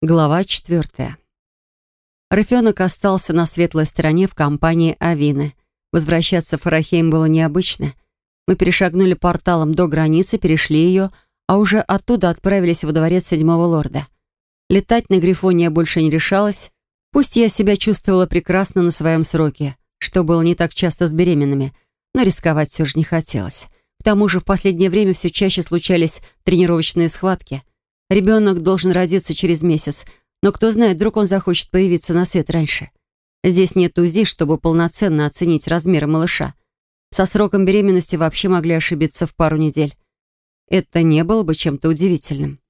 Глава четвертая. Рыфенок остался на светлой стороне в компании Авины. Возвращаться в Фарахейм было необычно. Мы перешагнули порталом до границы, перешли ее, а уже оттуда отправились во дворец седьмого лорда. Летать на Грифоне я больше не решалась. Пусть я себя чувствовала прекрасно на своем сроке, что было не так часто с беременными, но рисковать все же не хотелось. К тому же в последнее время все чаще случались тренировочные схватки. Ребенок должен родиться через месяц, но кто знает, вдруг он захочет появиться на свет раньше. Здесь нет УЗИ, чтобы полноценно оценить размеры малыша. Со сроком беременности вообще могли ошибиться в пару недель. Это не было бы чем-то удивительным.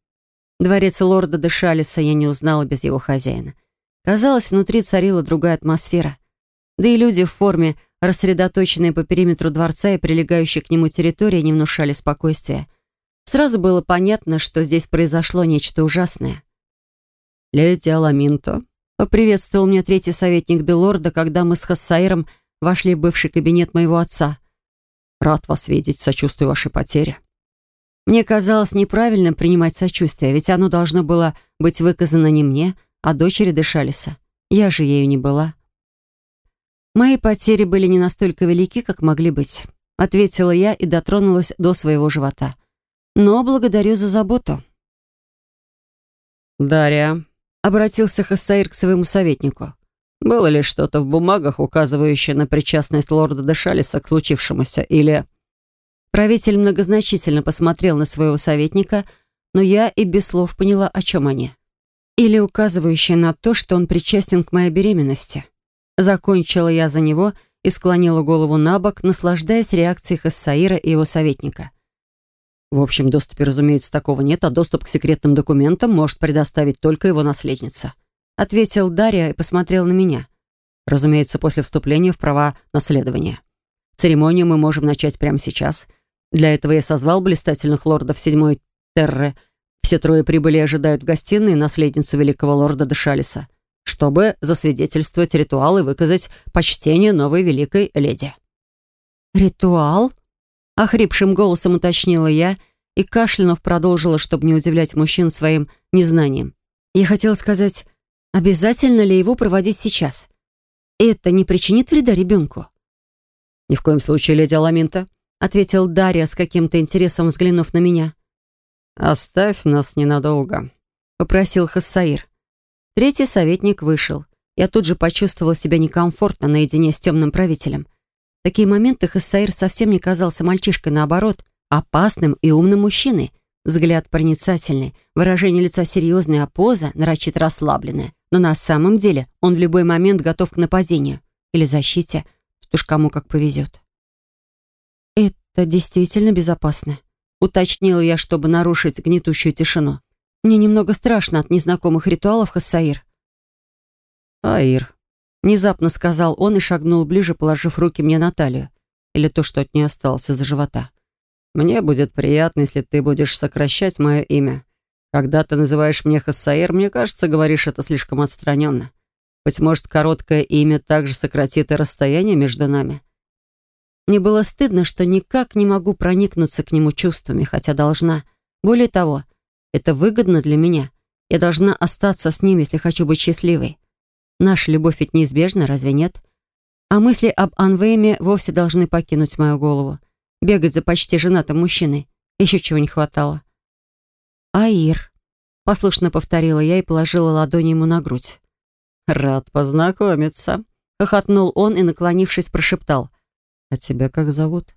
Дворец лорда Дешалиса я не узнала без его хозяина. Казалось, внутри царила другая атмосфера. Да и люди в форме, рассредоточенные по периметру дворца и прилегающие к нему территории, не внушали спокойствия. Сразу было понятно, что здесь произошло нечто ужасное. «Леди Аламинто», — поприветствовал меня третий советник Делорда, когда мы с Хассаиром вошли в бывший кабинет моего отца. «Рад вас видеть, сочувствую вашей потере». Мне казалось неправильным принимать сочувствие, ведь оно должно было быть выказано не мне, а дочери Дешалиса. Я же ею не была. Мои потери были не настолько велики, как могли быть, ответила я и дотронулась до своего живота но благодарю за заботу». «Дарья», — обратился Хасаир к своему советнику, «было ли что-то в бумагах, указывающее на причастность лорда Дешалиса к случившемуся, или...» Правитель многозначительно посмотрел на своего советника, но я и без слов поняла, о чем они. Или указывающее на то, что он причастен к моей беременности. Закончила я за него и склонила голову на бок, наслаждаясь реакцией Хассаира и его советника. В общем доступе, разумеется, такого нет, а доступ к секретным документам может предоставить только его наследница. Ответил Дарья и посмотрел на меня. Разумеется, после вступления в права наследования. Церемонию мы можем начать прямо сейчас. Для этого я созвал блистательных лордов седьмой Терры. Все трое прибыли и ожидают в гостиной наследницу великого лорда Дешалиса, чтобы засвидетельствовать ритуал и выказать почтение новой великой леди. «Ритуал?» Охрипшим голосом уточнила я и кашлянув продолжила, чтобы не удивлять мужчин своим незнанием. Я хотела сказать, обязательно ли его проводить сейчас? Это не причинит вреда ребенку? «Ни в коем случае, леди Аламинта», ответил Дарья с каким-то интересом, взглянув на меня. «Оставь нас ненадолго», — попросил Хассаир. Третий советник вышел. Я тут же почувствовала себя некомфортно наедине с темным правителем такие моменты Хассаир совсем не казался мальчишкой, наоборот, опасным и умным мужчиной. Взгляд проницательный, выражение лица серьезное, а поза нарочито расслабленная. Но на самом деле он в любой момент готов к нападению или защите. Тут уж кому как повезет. «Это действительно безопасно», — уточнила я, чтобы нарушить гнетущую тишину. «Мне немного страшно от незнакомых ритуалов, Хассаир». «Аир», Внезапно сказал он и шагнул ближе, положив руки мне на талию. Или то, что от нее осталось из-за живота. «Мне будет приятно, если ты будешь сокращать мое имя. Когда ты называешь меня Хассаир, мне кажется, говоришь это слишком отстраненно. Быть может, короткое имя также сократит и расстояние между нами». Мне было стыдно, что никак не могу проникнуться к нему чувствами, хотя должна. Более того, это выгодно для меня. Я должна остаться с ним, если хочу быть счастливой. Наша любовь ведь неизбежна, разве нет? А мысли об Анвейме вовсе должны покинуть мою голову. Бегать за почти женатым мужчиной. Еще чего не хватало. «Аир», — послушно повторила я и положила ладони ему на грудь. «Рад познакомиться», — хохотнул он и, наклонившись, прошептал. «А тебя как зовут?»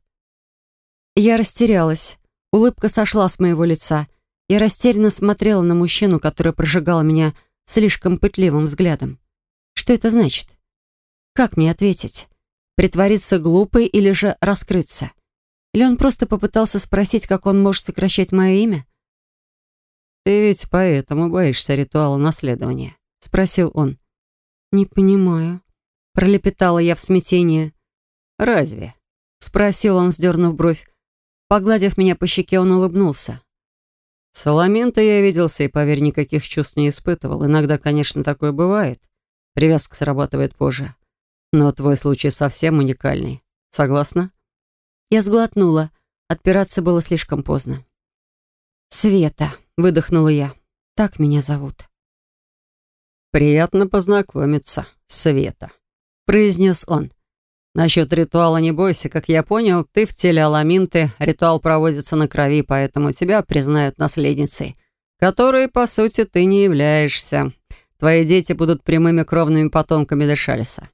Я растерялась. Улыбка сошла с моего лица. Я растерянно смотрела на мужчину, который прожигал меня слишком пытливым взглядом. Что это значит? Как мне ответить? Притвориться глупой или же раскрыться? Или он просто попытался спросить, как он может сокращать мое имя? «Ты ведь поэтому боишься ритуала наследования?» — спросил он. «Не понимаю», — пролепетала я в смятении. «Разве?» — спросил он, вздернув бровь. Погладив меня по щеке, он улыбнулся. Соломин-то я виделся и, поверь, никаких чувств не испытывал. Иногда, конечно, такое бывает. Привязка срабатывает позже. Но твой случай совсем уникальный. Согласна?» Я сглотнула. Отпираться было слишком поздно. «Света», — выдохнула я. «Так меня зовут». «Приятно познакомиться, Света», — произнес он. «Насчет ритуала не бойся. Как я понял, ты в теле Аламинты. Ритуал проводится на крови, поэтому тебя признают наследницей, которой, по сути, ты не являешься. Твои дети будут прямыми кровными потомками Дешалиса.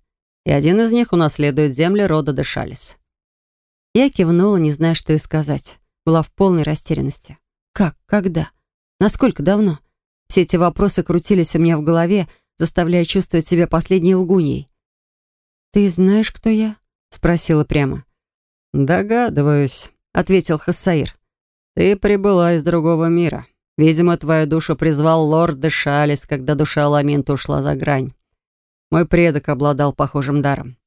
И один из них унаследует земли рода Дешалис». Я кивнула, не зная, что и сказать. Была в полной растерянности. Как? Когда? Насколько давно? Все эти вопросы крутились у меня в голове, заставляя чувствовать себя последней лгуньей. «Ты знаешь, кто я?» — спросила прямо. «Догадываюсь», — ответил Хассаир. «Ты прибыла из другого мира. Видимо, твою душу призвал лорд Дешалис, когда душа Ламинта ушла за грань. Мой предок обладал похожим даром.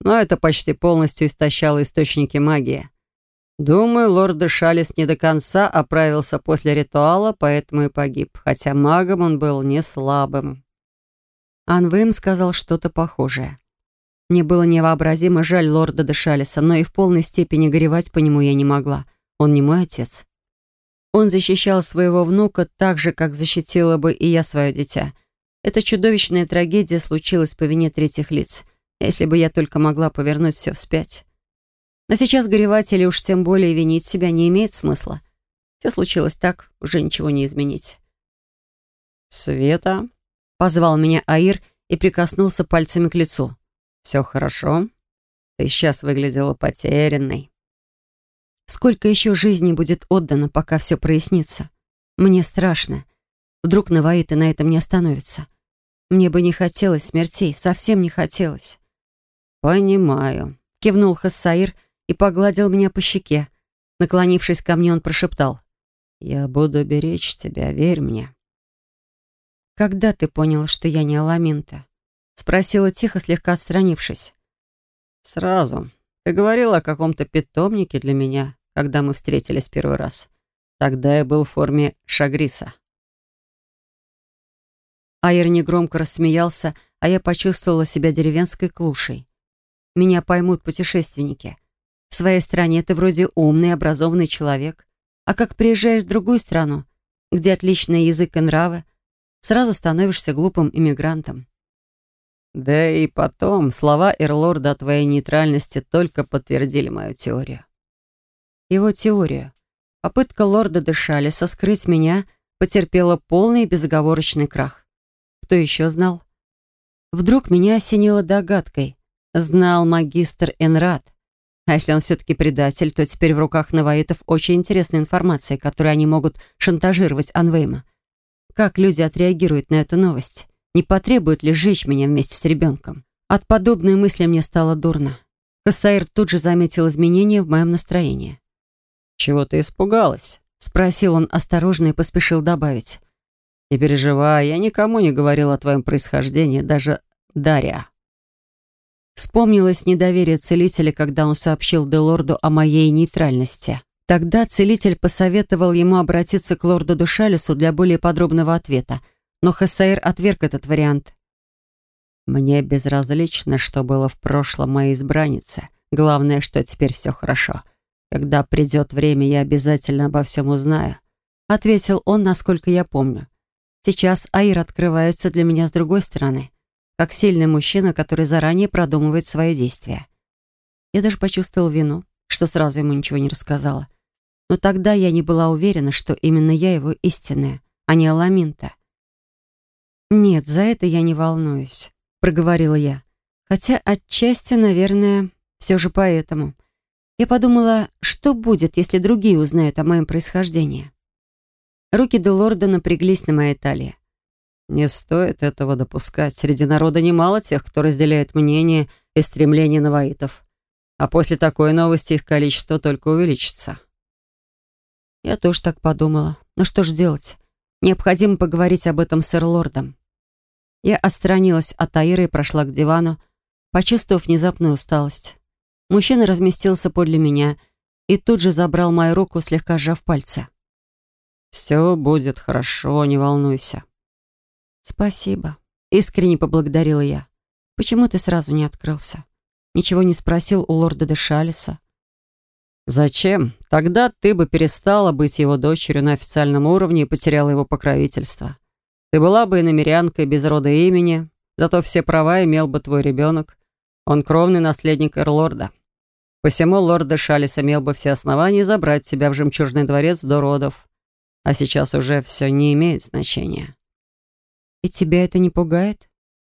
Но это почти полностью истощало источники магии. Думаю, лорд Дешалис не до конца оправился после ритуала, поэтому и погиб, хотя магом он был не слабым. Анвейм сказал что-то похожее. Мне было невообразимо жаль лорда Дешалиса, но и в полной степени горевать по нему я не могла. Он не мой отец. Он защищал своего внука так же, как защитила бы и я свое дитя. Эта чудовищная трагедия случилась по вине третьих лиц. Если бы я только могла повернуть все вспять. Но сейчас горевать или уж тем более винить себя не имеет смысла. Все случилось так, уже ничего не изменить. «Света?» — позвал меня Аир и прикоснулся пальцами к лицу. «Все хорошо? Ты сейчас выглядела потерянной». Сколько еще жизни будет отдано, пока все прояснится? Мне страшно. Вдруг Наваиты на этом не остановится. Мне бы не хотелось смертей, совсем не хотелось. «Понимаю», — кивнул Хассаир и погладил меня по щеке. Наклонившись ко мне, он прошептал. «Я буду беречь тебя, верь мне». «Когда ты поняла, что я не Аламинта?» Спросила тихо, слегка отстранившись. «Сразу. Ты говорила о каком-то питомнике для меня, когда мы встретились первый раз. Тогда я был в форме шагриса». Айр негромко рассмеялся, а я почувствовала себя деревенской клушей. Меня поймут путешественники. В своей стране ты вроде умный, образованный человек. А как приезжаешь в другую страну, где отличный язык и нравы, сразу становишься глупым иммигрантом. Да и потом, слова Эрлорда о твоей нейтральности только подтвердили мою теорию. Его теорию. Попытка лорда Дешалиса скрыть меня потерпела полный безоговорочный крах. Кто еще знал? Вдруг меня осенило догадкой. Знал магистр Энрад. А если он все-таки предатель, то теперь в руках наваитов очень интересная информация, которой они могут шантажировать Анвейма. Как люди отреагируют на эту новость? Не потребует ли сжечь меня вместе с ребенком? От подобной мысли мне стало дурно. Кассаир тут же заметил изменения в моем настроении. «Чего ты испугалась?» — спросил он осторожно и поспешил добавить. «Не переживай, я никому не говорил о твоем происхождении, даже Дарья». Вспомнилось недоверие целителя, когда он сообщил Делорду о моей нейтральности. Тогда целитель посоветовал ему обратиться к лорду Душалису для более подробного ответа, но Хессаир отверг этот вариант. «Мне безразлично, что было в прошлом моей избраннице. Главное, что теперь все хорошо. Когда придет время, я обязательно обо всем узнаю», — ответил он, насколько я помню. «Сейчас Аир открывается для меня с другой стороны» как сильный мужчина, который заранее продумывает свои действия. Я даже почувствовал вину, что сразу ему ничего не рассказала. Но тогда я не была уверена, что именно я его истинная, а не Аламинта. «Нет, за это я не волнуюсь», — проговорила я. Хотя отчасти, наверное, все же поэтому. Я подумала, что будет, если другие узнают о моем происхождении. Руки Делорда напряглись на моей талии. Не стоит этого допускать. Среди народа немало тех, кто разделяет мнение и стремления наваитов. А после такой новости их количество только увеличится. Я тоже так подумала. Но что ж делать? Необходимо поговорить об этом с Эрлордом. Я отстранилась от Аиры и прошла к дивану, почувствовав внезапную усталость. Мужчина разместился подле меня и тут же забрал мою руку, слегка сжав пальцы. «Все будет хорошо, не волнуйся», «Спасибо», — искренне поблагодарила я. «Почему ты сразу не открылся? Ничего не спросил у лорда де Шалиса?» «Зачем? Тогда ты бы перестала быть его дочерью на официальном уровне и потеряла его покровительство. Ты была бы иномерянкой без рода имени, зато все права имел бы твой ребенок. Он кровный наследник Эрлорда. Посему лорд Шалис имел бы все основания забрать тебя в жемчужный дворец до родов. А сейчас уже все не имеет значения. И тебя это не пугает?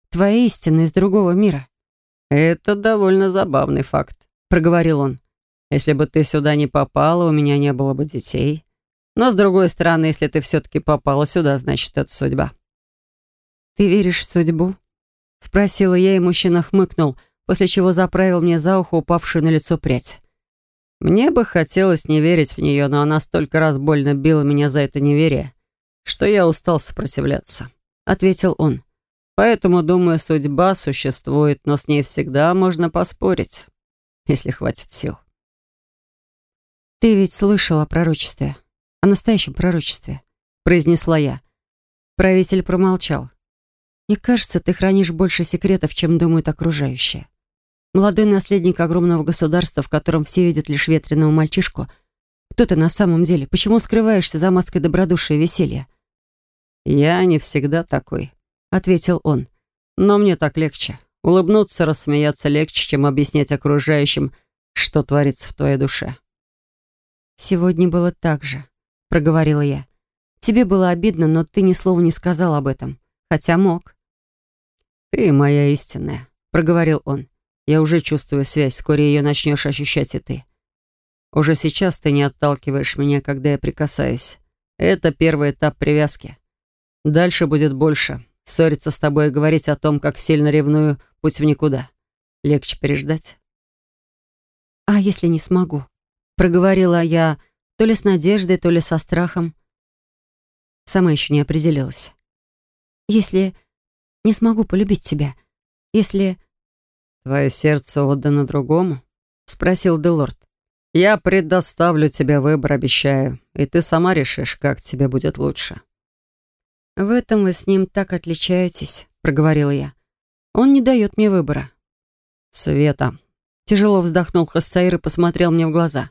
Твоя истина из другого мира. Это довольно забавный факт, проговорил он. Если бы ты сюда не попала, у меня не было бы детей. Но, с другой стороны, если ты все-таки попала сюда, значит, это судьба. «Ты веришь в судьбу?» Спросила я, и мужчина хмыкнул, после чего заправил мне за ухо упавшую на лицо прядь. Мне бы хотелось не верить в нее, но она столько раз больно била меня за это неверие, что я устал сопротивляться», — ответил он. «Поэтому, думаю, судьба существует, но с ней всегда можно поспорить, если хватит сил». «Ты ведь слышал о пророчестве?» о настоящем пророчестве», — произнесла я. Правитель промолчал. «Мне кажется, ты хранишь больше секретов, чем думают окружающие. Молодой наследник огромного государства, в котором все видят лишь ветреного мальчишку. Кто ты на самом деле? Почему скрываешься за маской добродушия и веселья?» «Я не всегда такой», — ответил он. «Но мне так легче. Улыбнуться, рассмеяться легче, чем объяснять окружающим, что творится в твоей душе». «Сегодня было так же», проговорила я. «Тебе было обидно, но ты ни слова не сказал об этом. Хотя мог». «Ты моя истинная», — проговорил он. «Я уже чувствую связь, вскоре ее начнешь ощущать и ты. Уже сейчас ты не отталкиваешь меня, когда я прикасаюсь. Это первый этап привязки. Дальше будет больше. Ссориться с тобой и говорить о том, как сильно ревную, путь в никуда. Легче переждать». «А если не смогу?» — проговорила я, — то ли с надеждой, то ли со страхом. Сама еще не определилась. «Если не смогу полюбить тебя, если...» «Твое сердце отдано другому?» — спросил Делорд. «Я предоставлю тебе выбор, обещаю, и ты сама решишь, как тебе будет лучше». «В этом вы с ним так отличаетесь», — проговорила я. «Он не дает мне выбора». «Света». Тяжело вздохнул Хассаир и посмотрел мне в глаза.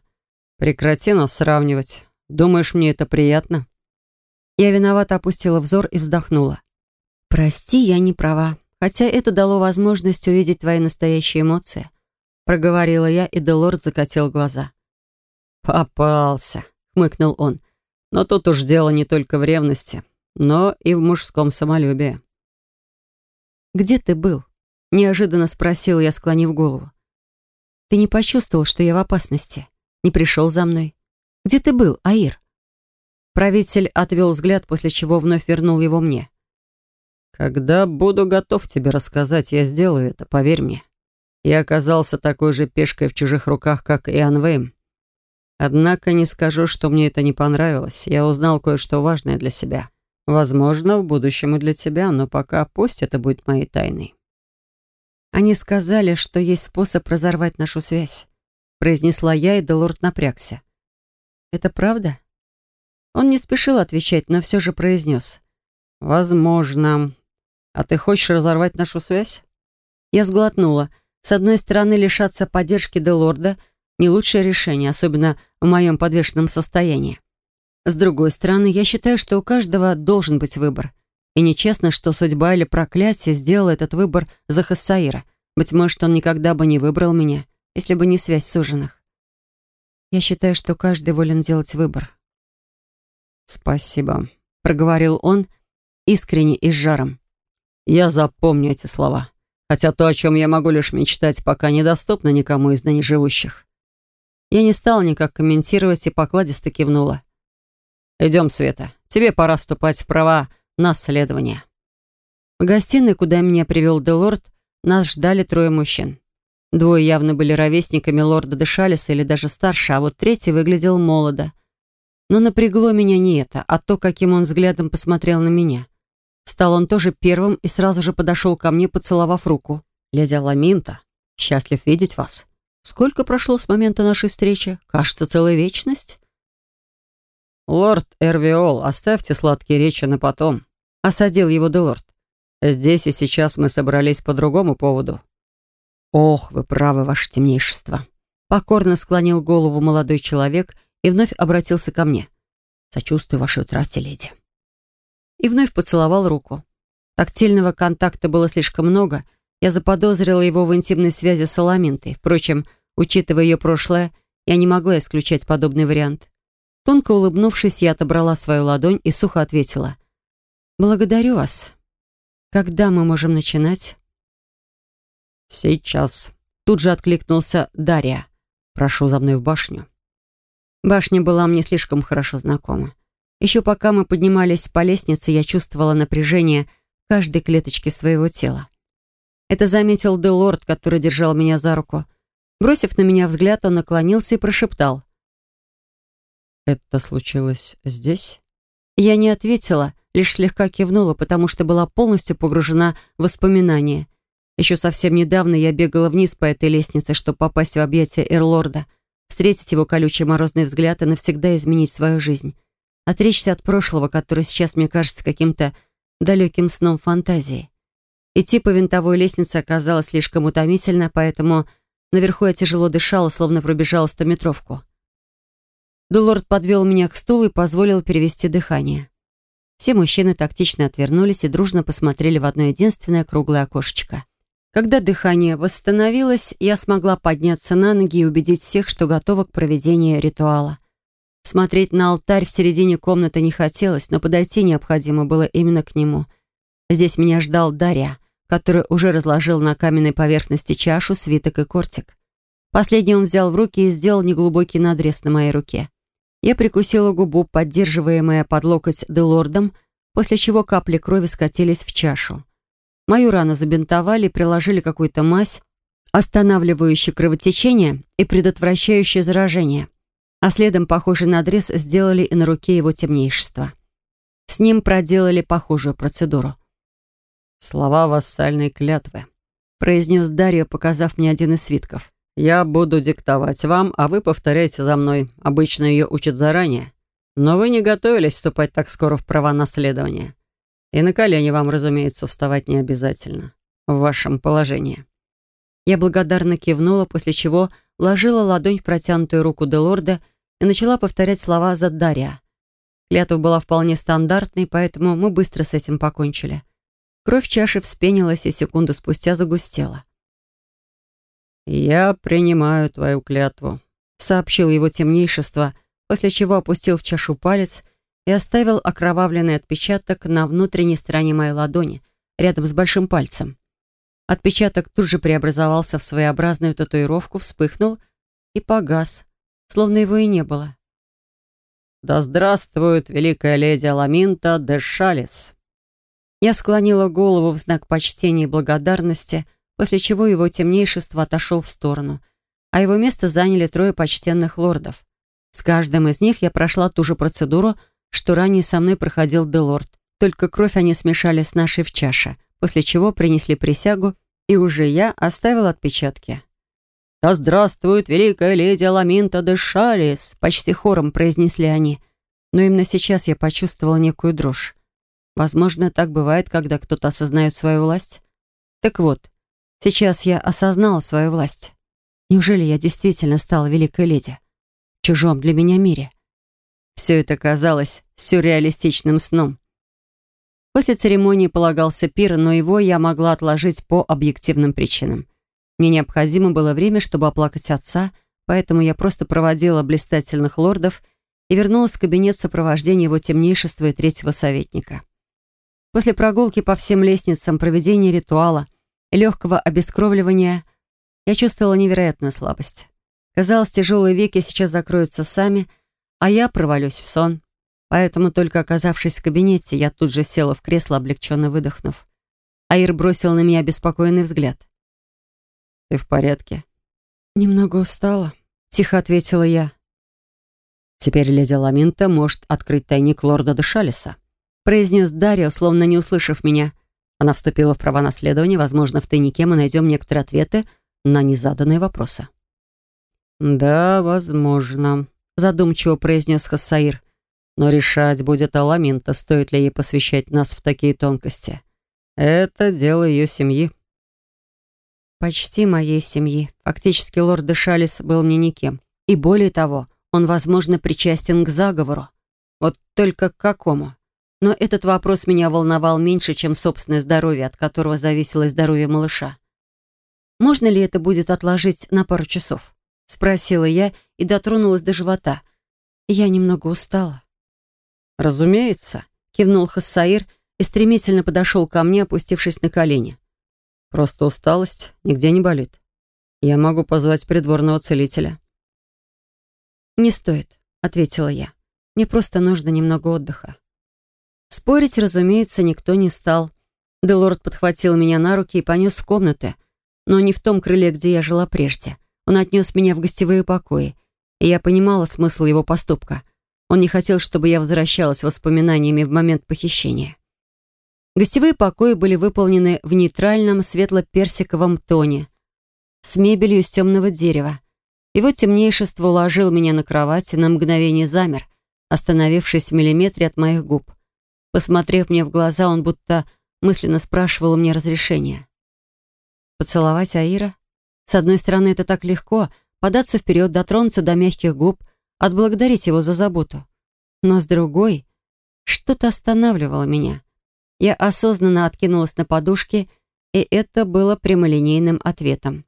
Прекрати нас сравнивать. Думаешь, мне это приятно? Я виновато опустила взор и вздохнула. Прости, я не права. Хотя это дало возможность увидеть твои настоящие эмоции. Проговорила я, и Делорд закатил глаза. «Попался», — хмыкнул он. «Но тут уж дело не только в ревности, но и в мужском самолюбии». «Где ты был?» — неожиданно спросил я, склонив голову. «Ты не почувствовал, что я в опасности?» Не пришел за мной? Где ты был, Аир?» Правитель отвел взгляд, после чего вновь вернул его мне. «Когда буду готов тебе рассказать, я сделаю это, поверь мне. Я оказался такой же пешкой в чужих руках, как и Анвейм. Однако не скажу, что мне это не понравилось. Я узнал кое-что важное для себя. Возможно, в будущем и для тебя, но пока пусть это будет моей тайной». Они сказали, что есть способ разорвать нашу связь произнесла я, и Делорд напрягся. «Это правда?» Он не спешил отвечать, но все же произнес. «Возможно. А ты хочешь разорвать нашу связь?» Я сглотнула. С одной стороны, лишаться поддержки Делорда — не лучшее решение, особенно в моем подвешенном состоянии. С другой стороны, я считаю, что у каждого должен быть выбор. И нечестно, что судьба или проклятие сделало этот выбор за Хассаира. Быть может, он никогда бы не выбрал меня если бы не связь суженых. Я считаю, что каждый волен делать выбор. «Спасибо», — проговорил он искренне и с жаром. «Я запомню эти слова, хотя то, о чем я могу лишь мечтать, пока недоступно никому из ныне живущих». Я не стала никак комментировать и покладисто кивнула. «Идем, Света, тебе пора вступать в права наследования». В гостиной, куда меня привел Делорд, нас ждали трое мужчин. Двое явно были ровесниками лорда Дешалиса или даже старше, а вот третий выглядел молодо. Но напрягло меня не это, а то, каким он взглядом посмотрел на меня. Стал он тоже первым и сразу же подошел ко мне, поцеловав руку. «Леди Ламинта, счастлив видеть вас. Сколько прошло с момента нашей встречи? Кажется, целая вечность». «Лорд Эрвиол, оставьте сладкие речи на потом», — осадил его Делорд. «Здесь и сейчас мы собрались по другому поводу. «Ох, вы правы, ваше темнейшество!» Покорно склонил голову молодой человек и вновь обратился ко мне. «Сочувствую вашей утрате, леди». И вновь поцеловал руку. Тактильного контакта было слишком много. Я заподозрила его в интимной связи с Аламинтой. Впрочем, учитывая ее прошлое, я не могла исключать подобный вариант. Тонко улыбнувшись, я отобрала свою ладонь и сухо ответила. «Благодарю вас. Когда мы можем начинать?» «Сейчас». Тут же откликнулся Дарья. «Прошу за мной в башню». Башня была мне слишком хорошо знакома. Еще пока мы поднимались по лестнице, я чувствовала напряжение каждой клеточки своего тела. Это заметил Делорд, который держал меня за руку. Бросив на меня взгляд, он наклонился и прошептал. «Это случилось здесь?» Я не ответила, лишь слегка кивнула, потому что была полностью погружена в воспоминания. Еще совсем недавно я бегала вниз по этой лестнице, чтобы попасть в объятия Эрлорда, встретить его колючий морозный взгляд и навсегда изменить свою жизнь. Отречься от прошлого, которое сейчас мне кажется каким-то далеким сном фантазии. Идти по винтовой лестнице оказалось слишком утомительно, поэтому наверху я тяжело дышала, словно пробежала стометровку. Дулорд подвел меня к стулу и позволил перевести дыхание. Все мужчины тактично отвернулись и дружно посмотрели в одно единственное круглое окошечко. Когда дыхание восстановилось, я смогла подняться на ноги и убедить всех, что готова к проведению ритуала. Смотреть на алтарь в середине комнаты не хотелось, но подойти необходимо было именно к нему. Здесь меня ждал Дарья, который уже разложил на каменной поверхности чашу, свиток и кортик. Последний он взял в руки и сделал неглубокий надрез на моей руке. Я прикусила губу, поддерживаемая под локоть Делордом, после чего капли крови скатились в чашу. Мою рану забинтовали и приложили какую-то мазь, останавливающую кровотечение и предотвращающую заражение. А следом похожий надрез сделали и на руке его темнейшества. С ним проделали похожую процедуру. «Слова вассальной клятвы», — произнес Дарья, показав мне один из свитков. «Я буду диктовать вам, а вы повторяйте за мной. Обычно ее учат заранее. Но вы не готовились вступать так скоро в права наследования. И на колени вам, разумеется, вставать не обязательно. В вашем положении». Я благодарно кивнула, после чего вложила ладонь в протянутую руку Делорда и начала повторять слова за Дарья. Клятва была вполне стандартной, поэтому мы быстро с этим покончили. Кровь чаши вспенилась и секунду спустя загустела. «Я принимаю твою клятву», — сообщил его темнейшество, после чего опустил в чашу палец и оставил окровавленный отпечаток на внутренней стороне моей ладони, рядом с большим пальцем. Отпечаток тут же преобразовался в своеобразную татуировку, вспыхнул и погас, словно его и не было. «Да здравствует великая леди Аламинта де Шалис!» Я склонила голову в знак почтения и благодарности — после чего его темнейшество отошел в сторону, а его место заняли трое почтенных лордов. С каждым из них я прошла ту же процедуру, что ранее со мной проходил Делорд, только кровь они смешали с нашей в чаше, после чего принесли присягу, и уже я оставила отпечатки. «Да здравствует великая леди Аламинта де Шалис!» почти хором произнесли они. Но именно сейчас я почувствовала некую дрожь. Возможно, так бывает, когда кто-то осознает свою власть. Так вот, Сейчас я осознала свою власть. Неужели я действительно стала великой леди? В чужом для меня мире. Все это казалось сюрреалистичным сном. После церемонии полагался пир, но его я могла отложить по объективным причинам. Мне необходимо было время, чтобы оплакать отца, поэтому я просто проводила блистательных лордов и вернулась в кабинет сопровождения его темнейшества и третьего советника. После прогулки по всем лестницам, проведения ритуала, и легкого обескровливания, я чувствовала невероятную слабость. Казалось, тяжелые веки сейчас закроются сами, а я провалюсь в сон. Поэтому, только оказавшись в кабинете, я тут же села в кресло, облегченно выдохнув. Аир бросил на меня беспокойный взгляд. «Ты в порядке?» «Немного устала», — тихо ответила я. «Теперь леди Ламинта может открыть тайник лорда Дешалиса», произнес Дарио, словно не услышав меня. Она вступила в права наследования, возможно, в тайнике мы найдем некоторые ответы на незаданные вопросы. «Да, возможно», — задумчиво произнес Хассаир. «Но решать будет Аламинта, стоит ли ей посвящать нас в такие тонкости. Это дело ее семьи». «Почти моей семьи. Фактически лорд Дешалис был мне никем. И более того, он, возможно, причастен к заговору. Вот только к какому? Но этот вопрос меня волновал меньше, чем собственное здоровье, от которого зависело здоровье малыша. «Можно ли это будет отложить на пару часов?» — спросила я и дотронулась до живота. Я немного устала. «Разумеется», — кивнул Хассаир и стремительно подошел ко мне, опустившись на колени. «Просто усталость нигде не болит. Я могу позвать придворного целителя». «Не стоит», — ответила я. «Мне просто нужно немного отдыха». Спорить, разумеется, никто не стал. Делорд подхватил меня на руки и понес в комнаты, но не в том крыле, где я жила прежде. Он отнес меня в гостевые покои, и я понимала смысл его поступка. Он не хотел, чтобы я возвращалась воспоминаниями в момент похищения. Гостевые покои были выполнены в нейтральном светло-персиковом тоне, с мебелью из темного дерева. Его темнейшество уложил меня на кровать и на мгновение замер, остановившись в миллиметре от моих губ. Посмотрев мне в глаза, он будто мысленно спрашивал у меня разрешения. Поцеловать Аира? С одной стороны, это так легко, податься вперед, дотронуться до мягких губ, отблагодарить его за заботу. Но с другой, что-то останавливало меня. Я осознанно откинулась на подушке, и это было прямолинейным ответом.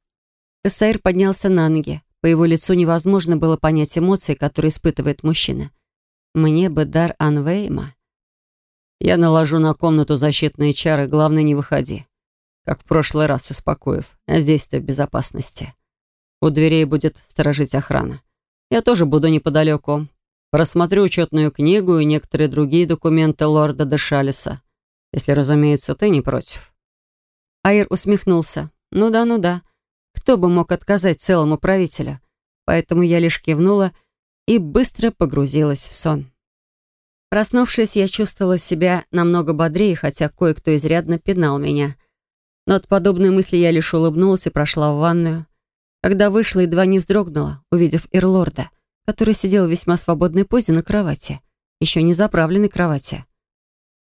Кассаир поднялся на ноги. По его лицу невозможно было понять эмоции, которые испытывает мужчина. Мне бы дар Анвейма. Я наложу на комнату защитные чары, главное, не выходи. Как в прошлый раз, успокоив. А здесь ты в безопасности. У дверей будет сторожить охрана. Я тоже буду неподалеку. Просмотрю учетную книгу и некоторые другие документы лорда Дешалиса. Если, разумеется, ты не против. Айр усмехнулся. Ну да, ну да. Кто бы мог отказать целому правителю? Поэтому я лишь кивнула и быстро погрузилась в сон. Проснувшись, я чувствовала себя намного бодрее, хотя кое-кто изрядно пинал меня. Но от подобной мысли я лишь улыбнулась и прошла в ванную. Когда вышла, едва не вздрогнула, увидев Ирлорда, который сидел в весьма свободной позе на кровати, еще не заправленной кровати.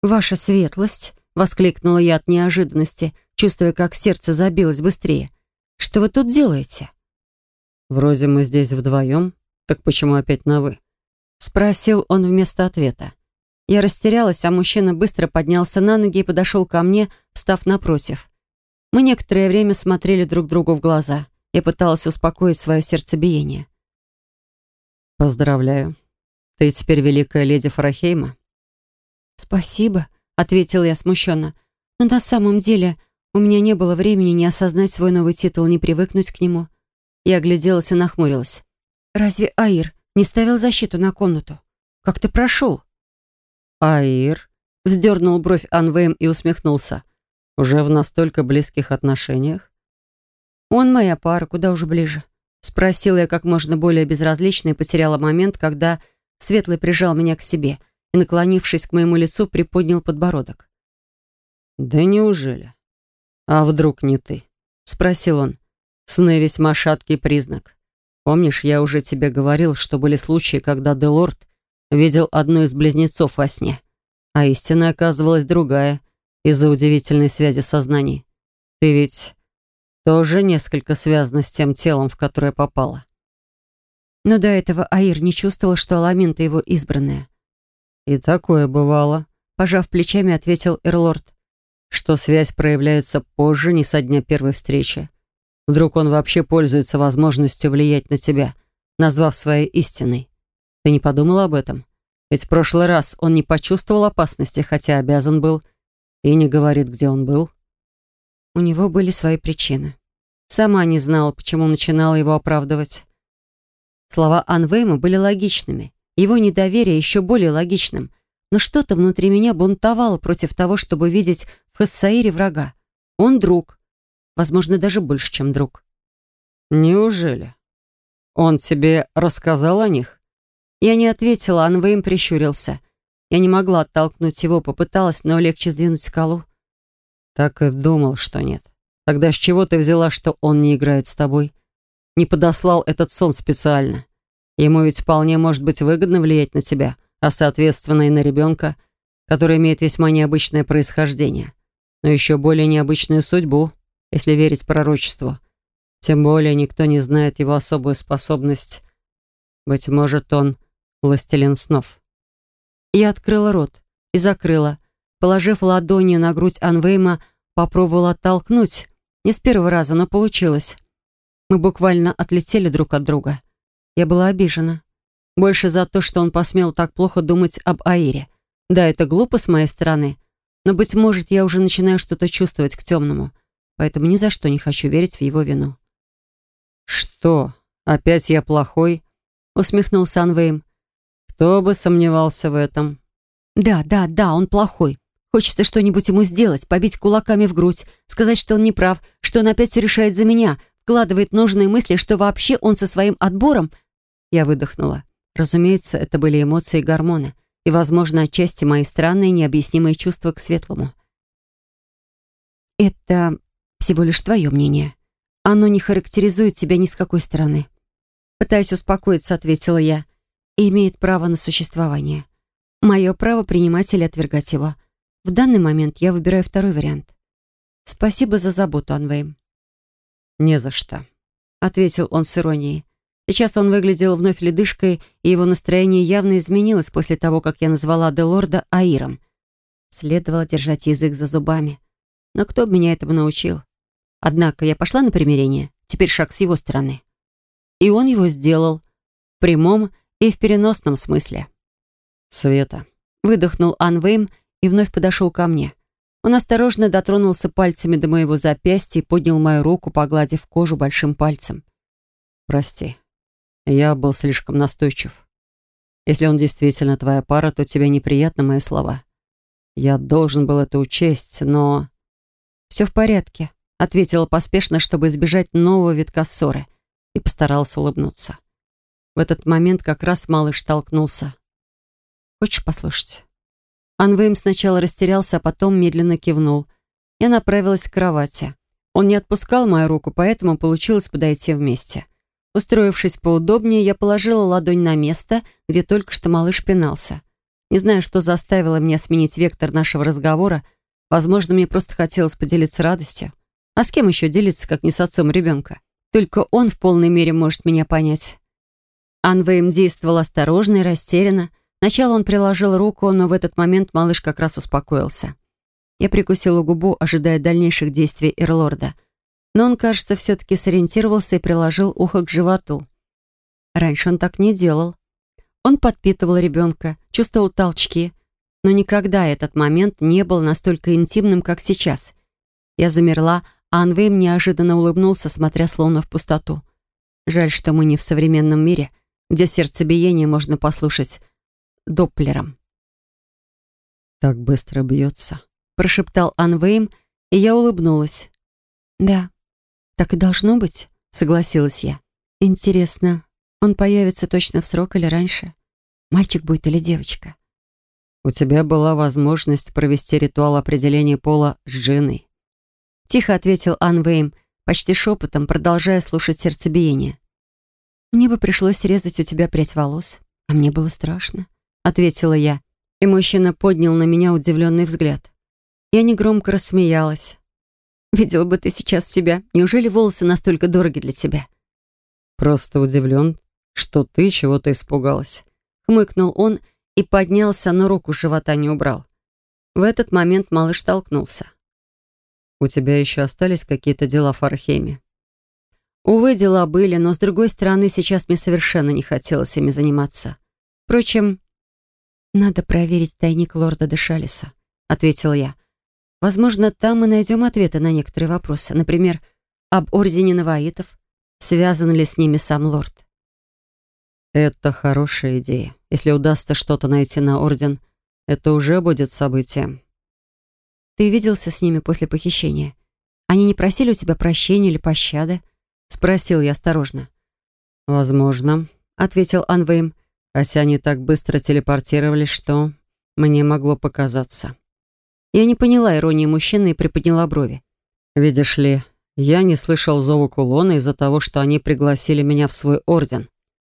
«Ваша светлость!» — воскликнула я от неожиданности, чувствуя, как сердце забилось быстрее. «Что вы тут делаете?» «Вроде мы здесь вдвоем, так почему опять на «вы»?» Спросил он вместо ответа. Я растерялась, а мужчина быстро поднялся на ноги и подошел ко мне, встав напротив. Мы некоторое время смотрели друг другу в глаза. Я пыталась успокоить свое сердцебиение. «Поздравляю. Ты теперь великая леди Фарахейма?» «Спасибо», — ответил я смущенно. «Но на самом деле у меня не было времени ни осознать свой новый титул, ни привыкнуть к нему». Я огляделась и нахмурилась. «Разве Аир не ставил защиту на комнату. Как ты прошел?» «Аир?» — вздернул бровь Анвейм и усмехнулся. «Уже в настолько близких отношениях?» «Он моя пара, куда уже ближе?» Спросила я как можно более безразлично и потеряла момент, когда Светлый прижал меня к себе и, наклонившись к моему лицу, приподнял подбородок. «Да неужели? А вдруг не ты?» — спросил он. «Сны весьма шаткий признак. Помнишь, я уже тебе говорил, что были случаи, когда Делорд видел одну из близнецов во сне, а истина оказывалась другая из-за удивительной связи сознаний. Ты ведь тоже несколько связана с тем телом, в которое попала. Но до этого Аир не чувствовал, что Аламинта его избранная. «И такое бывало», — пожав плечами, ответил Эрлорд, «что связь проявляется позже, не со дня первой встречи. Вдруг он вообще пользуется возможностью влиять на тебя, назвав своей истиной. Ты не подумала об этом? Ведь в прошлый раз он не почувствовал опасности, хотя обязан был, и не говорит, где он был. У него были свои причины. Сама не знала, почему начинала его оправдывать. Слова Анвейма были логичными, его недоверие еще более логичным, но что-то внутри меня бунтовало против того, чтобы видеть в Хассаире врага. Он друг, Возможно, даже больше, чем друг. «Неужели? Он тебе рассказал о них?» Я не ответила, Анвейм прищурился. Я не могла оттолкнуть его, попыталась, но легче сдвинуть скалу. «Так и думал, что нет. Тогда с чего ты взяла, что он не играет с тобой? Не подослал этот сон специально. Ему ведь вполне может быть выгодно влиять на тебя, а соответственно и на ребенка, который имеет весьма необычное происхождение, но еще более необычную судьбу если верить пророчеству. Тем более никто не знает его особую способность. Быть может, он властелин снов. Я открыла рот. и закрыла. Положив ладони на грудь Анвейма, попробовала оттолкнуть. Не с первого раза, но получилось. Мы буквально отлетели друг от друга. Я была обижена. Больше за то, что он посмел так плохо думать об Аире. Да, это глупо с моей стороны, но, быть может, я уже начинаю что-то чувствовать к темному, поэтому ни за что не хочу верить в его вину. «Что? Опять я плохой?» — усмехнулся Анвейм. «Кто бы сомневался в этом?» «Да, да, да, он плохой. Хочется что-нибудь ему сделать, побить кулаками в грудь, сказать, что он не прав, что он опять все решает за меня, вкладывает нужные мысли, что вообще он со своим отбором...» Я выдохнула. Разумеется, это были эмоции и гормоны и, возможно, отчасти мои странные необъяснимые чувства к светлому. «Это всего лишь твое мнение. Оно не характеризует тебя ни с какой стороны». Пытаясь успокоиться, ответила я, и имеет право на существование. Мое право принимать или отвергать его. В данный момент я выбираю второй вариант. Спасибо за заботу, Анвейм. «Не за что», — ответил он с иронией. Сейчас он выглядел вновь ледышкой, и его настроение явно изменилось после того, как я назвала Делорда Аиром. Следовало держать язык за зубами. Но кто бы меня этому научил? Однако я пошла на примирение. Теперь шаг с его стороны. И он его сделал. В прямом и в переносном смысле. «Света», — выдохнул Анвейм и вновь подошел ко мне. Он осторожно дотронулся пальцами до моего запястья и поднял мою руку, погладив кожу большим пальцем. «Прости, я был слишком настойчив. Если он действительно твоя пара, то тебе неприятны мои слова. Я должен был это учесть, но... «Все в порядке», — ответила поспешно, чтобы избежать нового витка ссоры, и постарался улыбнуться. В этот момент как раз малыш толкнулся. «Хочешь послушать?» Анвейм сначала растерялся, а потом медленно кивнул. Я направилась к кровати. Он не отпускал мою руку, поэтому получилось подойти вместе. Устроившись поудобнее, я положила ладонь на место, где только что малыш пинался. Не знаю, что заставило меня сменить вектор нашего разговора. Возможно, мне просто хотелось поделиться радостью. А с кем еще делиться, как не с отцом ребенка? Только он в полной мере может меня понять. Анвейм действовал осторожно и растерянно. Сначала он приложил руку, но в этот момент малыш как раз успокоился. Я прикусила губу, ожидая дальнейших действий Эрлорда — но он, кажется, все-таки сориентировался и приложил ухо к животу. Раньше он так не делал. Он подпитывал ребенка, чувствовал толчки, но никогда этот момент не был настолько интимным, как сейчас. Я замерла, а Анвейм неожиданно улыбнулся, смотря словно в пустоту. Жаль, что мы не в современном мире, где сердцебиение можно послушать доплером. «Так быстро бьется», — прошептал Анвейм, и я улыбнулась. «Да, «Так и должно быть», — согласилась я. «Интересно, он появится точно в срок или раньше? Мальчик будет или девочка?» «У тебя была возможность провести ритуал определения пола с Джиной», — тихо ответил Анвейм, почти шепотом, продолжая слушать сердцебиение. «Мне бы пришлось резать у тебя прядь волос, а мне было страшно», — ответила я, и мужчина поднял на меня удивленный взгляд. Я негромко рассмеялась. Видел бы ты сейчас себя. Неужели волосы настолько дороги для тебя?» «Просто удивлен, что ты чего-то испугалась». Хмыкнул он и поднялся, но руку с живота не убрал. В этот момент малыш толкнулся. «У тебя еще остались какие-то дела в Археме?» Увы, дела были, но, с другой стороны, сейчас мне совершенно не хотелось ими заниматься. Впрочем, «Надо проверить тайник лорда Дешалиса», — ответила я. Возможно, там мы найдем ответы на некоторые вопросы. Например, об Ордене Наваитов. Связан ли с ними сам лорд? Это хорошая идея. Если удастся что-то найти на Орден, это уже будет событием. Ты виделся с ними после похищения? Они не просили у тебя прощения или пощады? Спросил я осторожно. Возможно, ответил Анвейм, хотя они так быстро телепортировались, что мне могло показаться. Я не поняла иронии мужчины и приподняла брови. «Видишь ли, я не слышал зову кулона из-за того, что они пригласили меня в свой орден,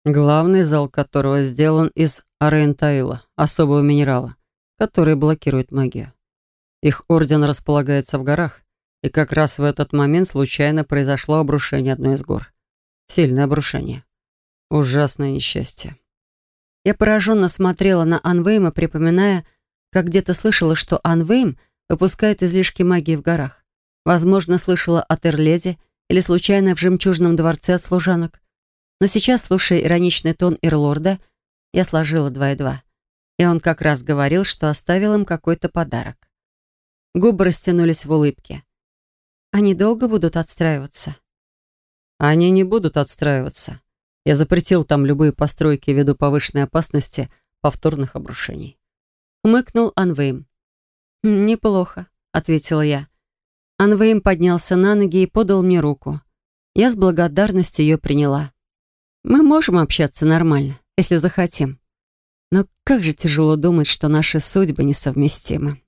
главный зал которого сделан из арентаила, особого минерала, который блокирует магию. Их орден располагается в горах, и как раз в этот момент случайно произошло обрушение одной из гор. Сильное обрушение. Ужасное несчастье. Я пораженно смотрела на Анвейма, припоминая, как где-то слышала, что Анвейм выпускает излишки магии в горах. Возможно, слышала от Эрледи или случайно в жемчужном дворце от служанок. Но сейчас, слушая ироничный тон Ирлорда, я сложила два и два. И он как раз говорил, что оставил им какой-то подарок. Губы растянулись в улыбке. Они долго будут отстраиваться? Они не будут отстраиваться. Я запретил там любые постройки ввиду повышенной опасности повторных обрушений. Умыкнул Анвейм. «Неплохо», — ответила я. Анвейм поднялся на ноги и подал мне руку. Я с благодарностью ее приняла. Мы можем общаться нормально, если захотим. Но как же тяжело думать, что наши судьбы несовместимы.